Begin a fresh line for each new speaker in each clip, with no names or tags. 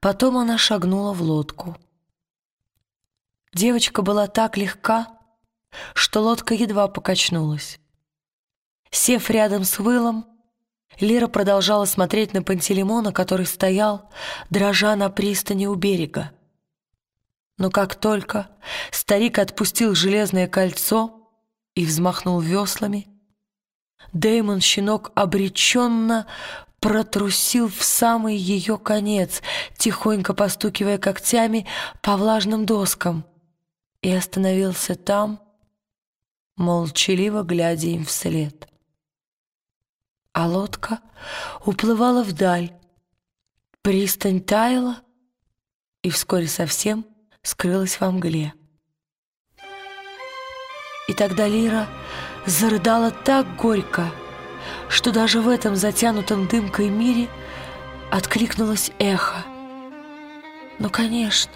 Потом она шагнула в лодку. Девочка была так легка, что лодка едва покачнулась. Сев рядом с Вылом, Лира продолжала смотреть на Пантелеймона, который стоял, дрожа на пристани у берега. Но как только старик отпустил железное кольцо и взмахнул веслами, Дэймон щенок обреченно протрусил в самый ее конец, тихонько постукивая когтями по влажным доскам, и остановился там, молчаливо глядя им вслед а лодка уплывала вдаль. Пристань таяла и вскоре совсем скрылась во мгле. И тогда Лира зарыдала так горько, что даже в этом затянутом дымкой мире откликнулось эхо. Но, конечно,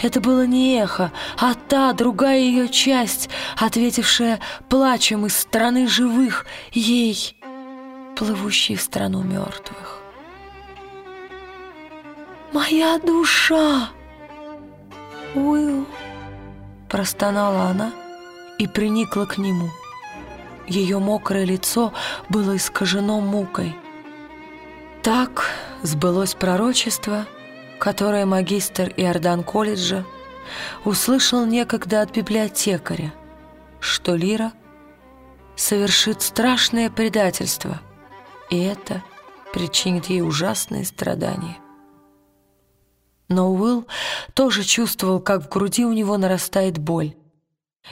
это было не эхо, а та, другая ее часть, ответившая плачем из страны живых ей — плывущий в страну мертвых. «Моя душа!» «Уилл!» Простонала она и приникла к нему. Ее мокрое лицо было искажено мукой. Так сбылось пророчество, которое магистр Иордан колледжа услышал некогда от библиотекаря, что Лира совершит страшное предательство — и это причинит ей ужасные страдания. Но Уилл тоже чувствовал, как в груди у него нарастает боль.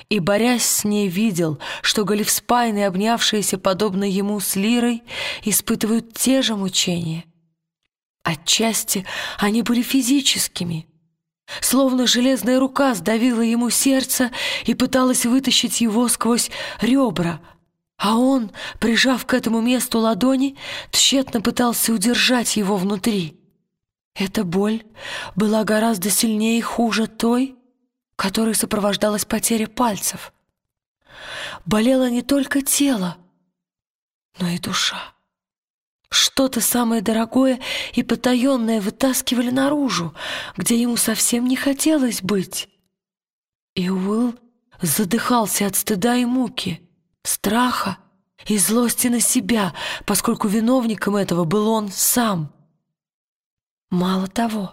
И, борясь с ней, видел, что Галифспайны, обнявшиеся подобно ему с Лирой, испытывают те же мучения. Отчасти они были физическими. Словно железная рука сдавила ему сердце и пыталась вытащить его сквозь ребра — а он, прижав к этому месту ладони, тщетно пытался удержать его внутри. Эта боль была гораздо сильнее и хуже той, которой сопровождалась потеря пальцев. Болело не только тело, но и душа. Что-то самое дорогое и потаенное вытаскивали наружу, где ему совсем не хотелось быть. И Уилл задыхался от стыда и муки — страха и злости на себя, поскольку виновником этого был он сам. Мало того,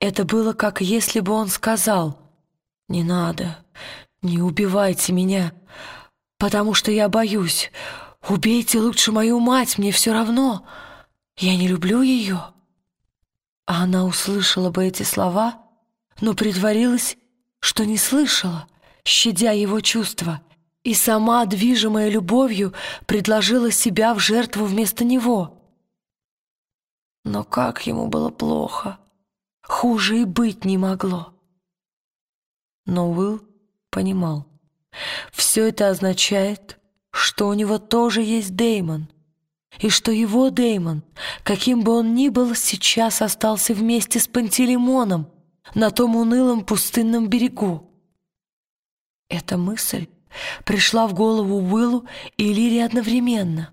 это было как если бы он сказал «Не надо, не убивайте меня, потому что я боюсь. Убейте лучше мою мать, мне все равно. Я не люблю ее». А она услышала бы эти слова, но притворилась, что не слышала, щадя его чувства — и сама, движимая любовью, предложила себя в жертву вместо него. Но как ему было плохо, хуже и быть не могло. Но Уилл понимал, все это означает, что у него тоже есть Деймон, и что его Деймон, каким бы он ни был, сейчас остался вместе с Пантелеймоном на том унылом пустынном берегу. Эта мысль пришла в голову Уиллу и Лире одновременно.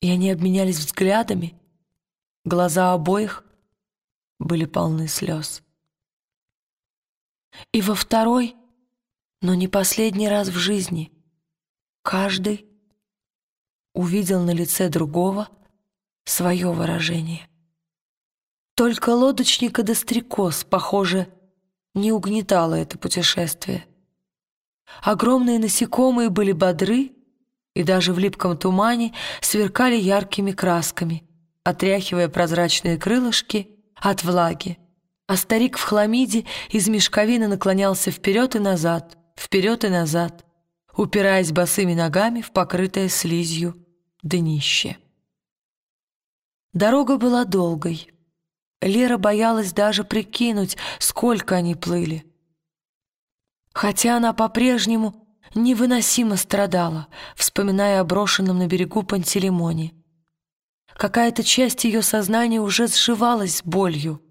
И они обменялись взглядами. Глаза обоих были полны слез. И во второй, но не последний раз в жизни, каждый увидел на лице другого свое выражение. Только лодочника да стрекоз, похоже, не угнетало это путешествие. Огромные насекомые были бодры и даже в липком тумане сверкали яркими красками, отряхивая прозрачные крылышки от влаги. А старик в хламиде из мешковины наклонялся вперед и назад, вперед и назад, упираясь босыми ногами в покрытое слизью днище. Дорога была долгой. Лера боялась даже прикинуть, сколько они плыли хотя она по-прежнему невыносимо страдала, вспоминая о брошенном на берегу Пантелеймоне. Какая-то часть ее сознания уже сживалась болью,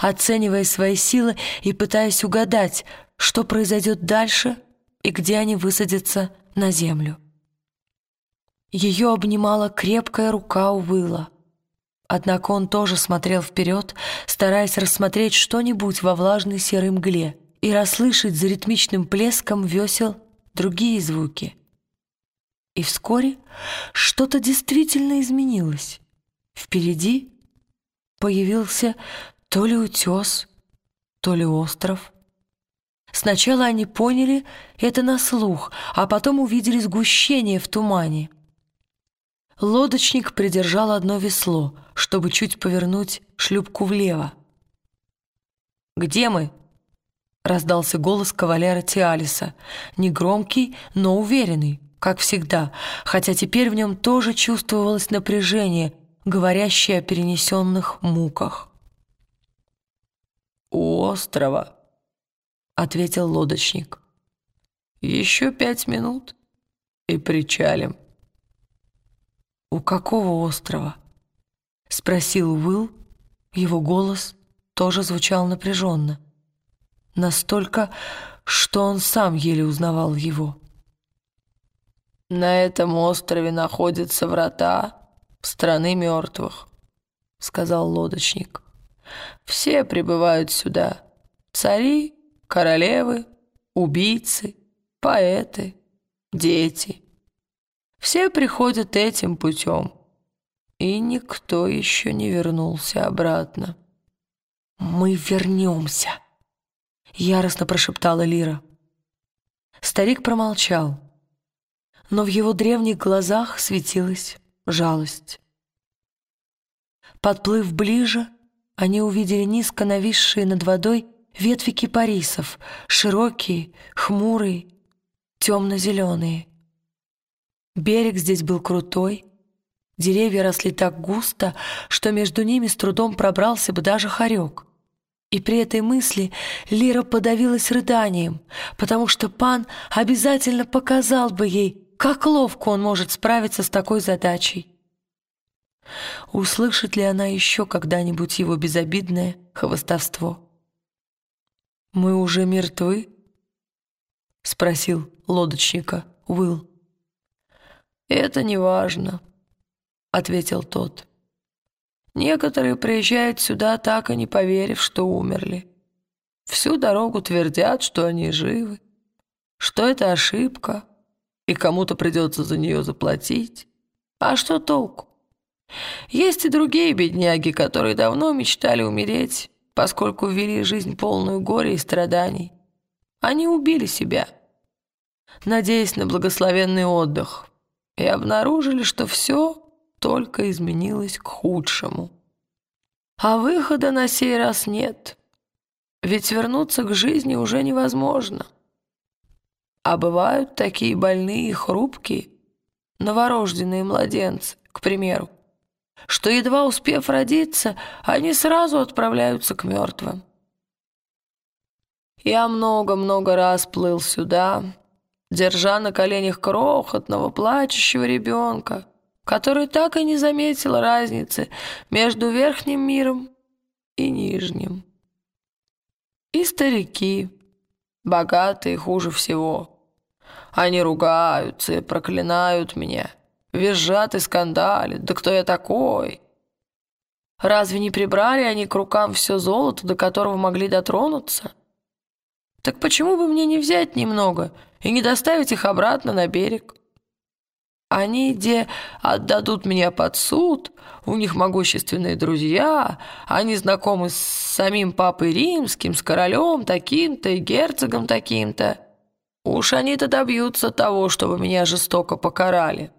оценивая свои силы и пытаясь угадать, что произойдет дальше и где они высадятся на землю. Ее обнимала крепкая рука Уилла, Однако он тоже смотрел вперед, стараясь рассмотреть что-нибудь во влажной серой мгле и расслышать за ритмичным плеском весел другие звуки. И вскоре что-то действительно изменилось. Впереди появился то ли утес, то ли остров. Сначала они поняли это на слух, а потом увидели сгущение в тумане. Лодочник придержал одно весло, чтобы чуть повернуть шлюпку влево. «Где мы?» — раздался голос кавалера Тиалиса, негромкий, но уверенный, как всегда, хотя теперь в нем тоже чувствовалось напряжение, говорящее о перенесенных муках.
«У острова», — ответил лодочник. «Еще пять минут и причалим».
«У какого острова?» — спросил Уилл. Его голос тоже звучал напряженно. Настолько, что он сам еле узнавал его.
«На этом острове находятся врата страны мертвых», — сказал лодочник. «Все прибывают сюда. Цари, королевы, убийцы, поэты, дети». Все приходят этим путем, и никто еще не вернулся обратно.
«Мы вернемся», — яростно прошептала Лира. Старик промолчал, но в его древних глазах светилась жалость. Подплыв ближе, они увидели низко нависшие над водой ветви кипарисов, широкие, хмурые, темно-зеленые. Берег здесь был крутой, деревья росли так густо, что между ними с трудом пробрался бы даже хорек. И при этой мысли Лира подавилась рыданием, потому что пан обязательно показал бы ей, как ловко он может справиться с такой задачей. Услышит ли она еще когда-нибудь его безобидное хвостовство? «Мы уже мертвы?» — спросил лодочника Уилл.
«Это не важно», — ответил тот. «Некоторые приезжают сюда, так и не поверив, что умерли. Всю дорогу твердят, что они живы, что это ошибка, и кому-то придется за нее заплатить. А что толку? Есть и другие бедняги, которые давно мечтали умереть, поскольку вели жизнь полную горя и страданий. Они убили себя, надеясь на благословенный отдых, и обнаружили, что все только изменилось к худшему. А выхода на сей раз нет, ведь вернуться к жизни уже невозможно. А бывают такие больные и хрупкие, новорожденные младенцы, к примеру, что, едва успев родиться, они сразу отправляются к мертвым. Я много-много раз плыл сюда, держа на коленях крохотного плачущего ребенка, который так и не заметил разницы между верхним миром и нижним. И старики, богатые хуже всего. Они ругаются и проклинают меня, визжат и скандалят. Да кто я такой? Разве не прибрали они к рукам все золото, до которого могли дотронуться? Так почему бы мне не взять немного и не доставить их обратно на берег? Они где отдадут меня под суд, у них могущественные друзья, они знакомы с самим папой римским, с королем таким-то и герцогом таким-то. Уж они-то добьются того, чтобы меня жестоко покарали.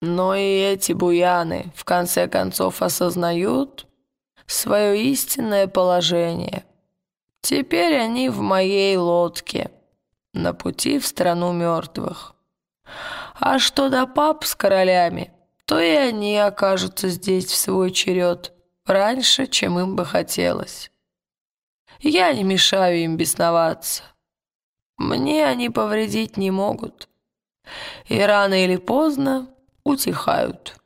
Но и эти буяны в конце концов осознают свое истинное положение – Теперь они в моей лодке, на пути в страну мертвых. А что до пап с королями, то и они окажутся здесь в свой черед раньше, чем им бы хотелось. Я не мешаю им бесноваться. Мне они повредить не могут. И рано или поздно утихают.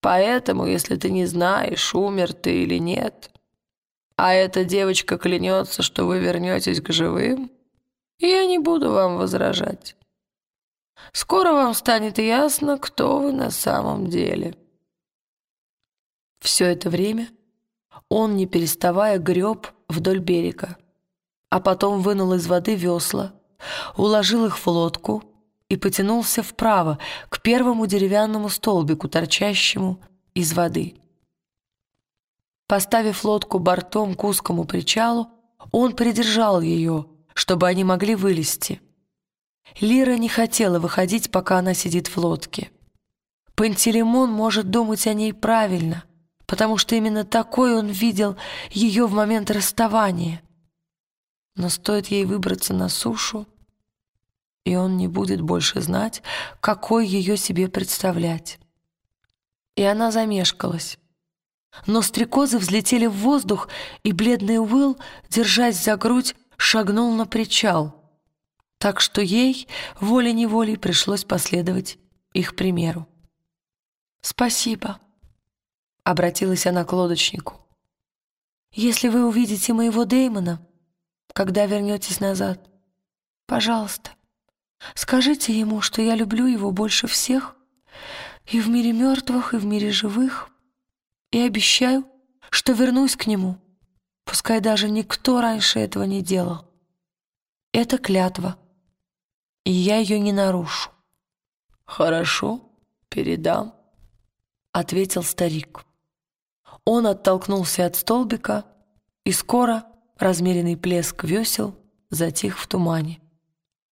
Поэтому, если ты не знаешь, умер ты или нет, а эта девочка клянется, что вы вернетесь к живым, я не буду вам возражать. Скоро вам станет ясно, кто вы на самом деле».
Все это время он, не переставая, греб вдоль берега, а потом вынул из воды весла, уложил их в лодку и потянулся вправо к первому деревянному столбику, торчащему из воды. Поставив лодку бортом к узкому причалу, он придержал ее, чтобы они могли вылезти. Лира не хотела выходить, пока она сидит в лодке. Пантелеймон может думать о ней правильно, потому что именно такой он видел ее в момент расставания. Но стоит ей выбраться на сушу, и он не будет больше знать, какой ее себе представлять. И она замешкалась. Но стрекозы взлетели в воздух, и бледный Уилл, держась за грудь, шагнул на причал, так что ей волей-неволей пришлось последовать их примеру. «Спасибо», — обратилась она к лодочнику. «Если вы увидите моего Дэймона, когда вернетесь назад, пожалуйста, скажите ему, что я люблю его больше всех и в мире мертвых, и в мире живых, и обещаю, что вернусь к нему, пускай даже никто раньше этого не делал. Это клятва, и я ее не нарушу».
«Хорошо, передам», — ответил старик.
Он оттолкнулся от столбика, и скоро размеренный плеск весел затих в тумане.